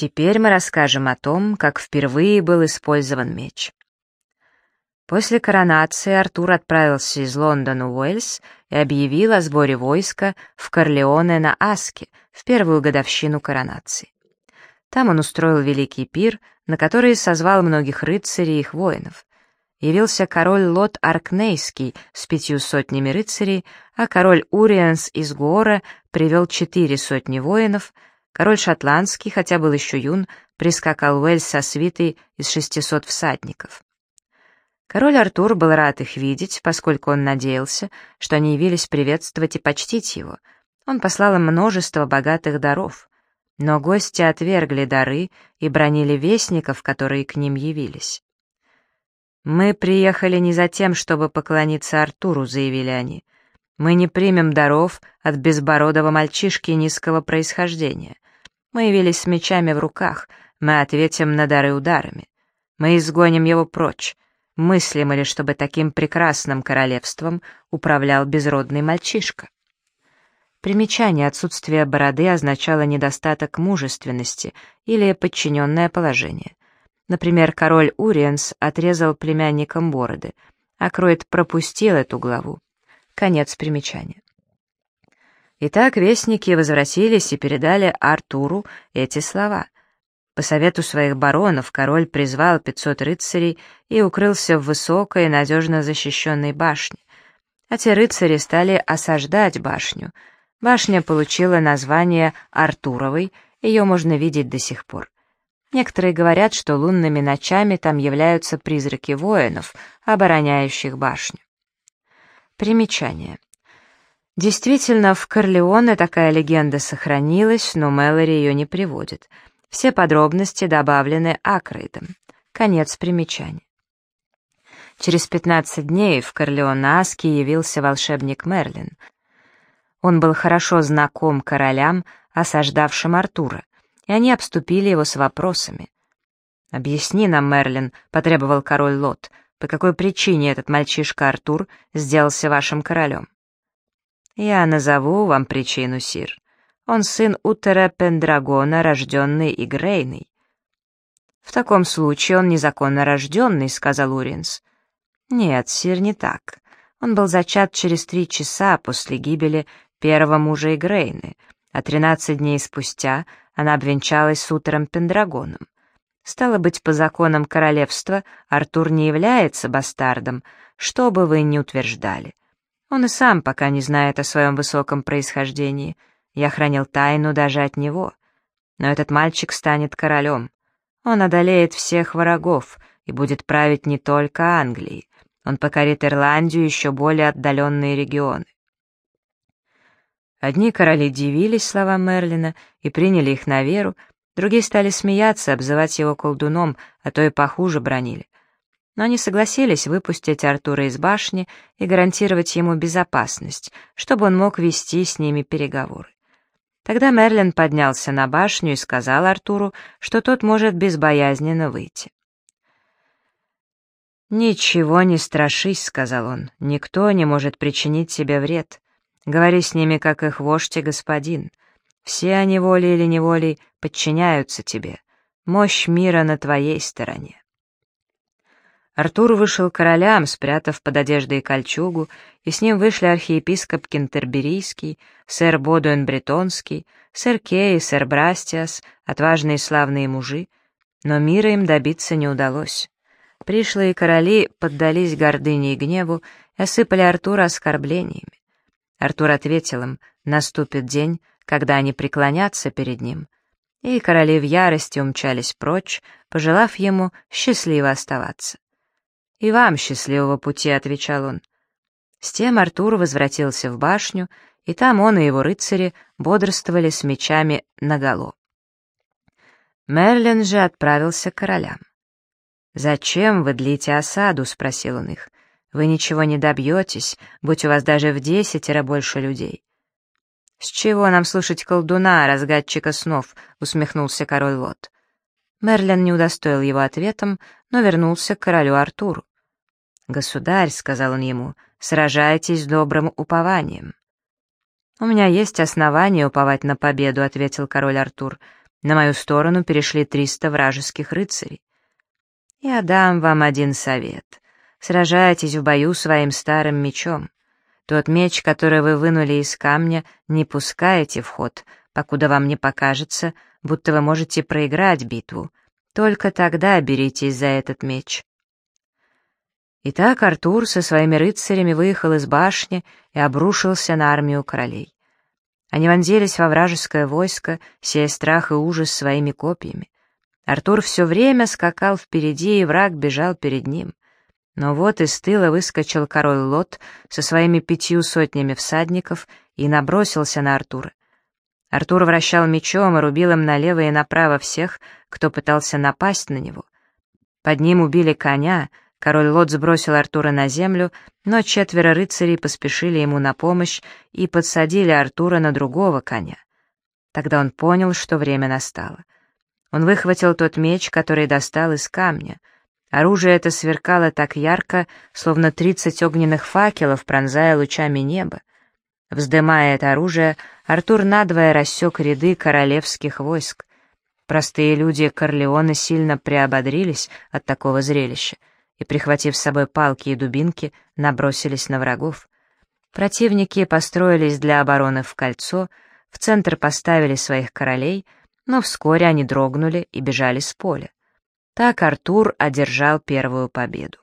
Теперь мы расскажем о том, как впервые был использован меч. После коронации Артур отправился из Лондона в Уэльс и объявил о сборе войска в Корлеоне на Аске в первую годовщину коронации. Там он устроил великий пир, на который созвал многих рыцарей и их воинов. Явился король Лот Аркнейский с пятью сотнями рыцарей, а король Уриенс из Гора привел четыре сотни воинов — Король шотландский, хотя был еще юн, прискакал в Уэльс со свитой из 600 всадников. Король Артур был рад их видеть, поскольку он надеялся, что они явились приветствовать и почтить его. Он послал им множество богатых даров. Но гости отвергли дары и бронили вестников, которые к ним явились. «Мы приехали не за тем, чтобы поклониться Артуру», — заявили они. «Мы не примем даров от безбородого мальчишки низкого происхождения. Мы явились с мечами в руках, мы ответим на дары ударами. Мы изгоним его прочь. Мыслим ли, чтобы таким прекрасным королевством управлял безродный мальчишка? Примечание отсутствия бороды означало недостаток мужественности или подчиненное положение. Например, король Уриенс отрезал племянникам бороды, а Кроид пропустил эту главу. Конец примечания. Итак, вестники возвратились и передали Артуру эти слова. По совету своих баронов король призвал 500 рыцарей и укрылся в высокой, надежно защищенной башне. А те рыцари стали осаждать башню. Башня получила название Артуровой, ее можно видеть до сих пор. Некоторые говорят, что лунными ночами там являются призраки воинов, обороняющих башню. Примечание. Действительно, в Корлеоне такая легенда сохранилась, но Мэлори ее не приводит. Все подробности добавлены Акрейдом. Конец примечания. Через 15 дней в Корлеон-Аске явился волшебник Мерлин. Он был хорошо знаком королям, осаждавшим Артура, и они обступили его с вопросами. «Объясни нам, Мерлин», — потребовал король Лот, «по какой причине этот мальчишка Артур сделался вашим королем?» «Я назову вам причину, Сир. Он сын Утера Пендрагона, рожденный Игрейной». «В таком случае он незаконно рожденный», — сказал Уринс. «Нет, Сир, не так. Он был зачат через три часа после гибели первого мужа Игрейны, а тринадцать дней спустя она обвенчалась с Утером Пендрагоном. Стало быть, по законам королевства Артур не является бастардом, что бы вы ни утверждали. Он и сам пока не знает о своем высоком происхождении. Я хранил тайну даже от него. Но этот мальчик станет королем. Он одолеет всех врагов и будет править не только Англией. Он покорит Ирландию и еще более отдаленные регионы. Одни короли дивились словам Мерлина и приняли их на веру, другие стали смеяться, обзывать его колдуном, а то и похуже бронили но они согласились выпустить Артура из башни и гарантировать ему безопасность, чтобы он мог вести с ними переговоры. Тогда Мерлин поднялся на башню и сказал Артуру, что тот может безбоязненно выйти. «Ничего не страшись», — сказал он, — «никто не может причинить тебе вред. Говори с ними, как их вождь и господин. Все они волей или неволей подчиняются тебе. Мощь мира на твоей стороне». Артур вышел королям, спрятав под одеждой кольчугу, и с ним вышли архиепископ Кентерберийский, сэр Бодуэн Бретонский, сэр Кей сэр Брастиас, отважные и славные мужи, но мира им добиться не удалось. Пришлые короли поддались гордыне и гневу и осыпали Артура оскорблениями. Артур ответил им, наступит день, когда они преклонятся перед ним, и короли в ярости умчались прочь, пожелав ему счастливо оставаться. «И вам счастливого пути», — отвечал он. С тем Артур возвратился в башню, и там он и его рыцари бодрствовали с мечами наголо. Мерлин же отправился к королям. «Зачем вы длите осаду?» — спросил он их. «Вы ничего не добьетесь, будь у вас даже в десятеро больше людей». «С чего нам слушать колдуна, разгадчика снов?» — усмехнулся король Лот. Мерлин не удостоил его ответом, но вернулся к королю Артуру. «Государь», — сказал он ему, — «сражайтесь с добрым упованием». «У меня есть основания уповать на победу», — ответил король Артур. На мою сторону перешли триста вражеских рыцарей. Я дам вам один совет. Сражайтесь в бою своим старым мечом. Тот меч, который вы вынули из камня, не пускайте в ход, покуда вам не покажется, будто вы можете проиграть битву. Только тогда беритесь за этот меч. Итак, Артур со своими рыцарями выехал из башни и обрушился на армию королей. Они вонзились во вражеское войско, сея страх и ужас своими копьями. Артур все время скакал впереди, и враг бежал перед ним. Но вот из тыла выскочил король Лот со своими пятью сотнями всадников и набросился на Артура. Артур вращал мечом и рубил им налево и направо всех, кто пытался напасть на него. Под ним убили коня, король Лот сбросил Артура на землю, но четверо рыцарей поспешили ему на помощь и подсадили Артура на другого коня. Тогда он понял, что время настало. Он выхватил тот меч, который достал из камня. Оружие это сверкало так ярко, словно тридцать огненных факелов, пронзая лучами небо. Вздымая это оружие, Артур надвое рассек ряды королевских войск. Простые люди Корлеона сильно приободрились от такого зрелища и, прихватив с собой палки и дубинки, набросились на врагов. Противники построились для обороны в кольцо, в центр поставили своих королей — но вскоре они дрогнули и бежали с поля. Так Артур одержал первую победу.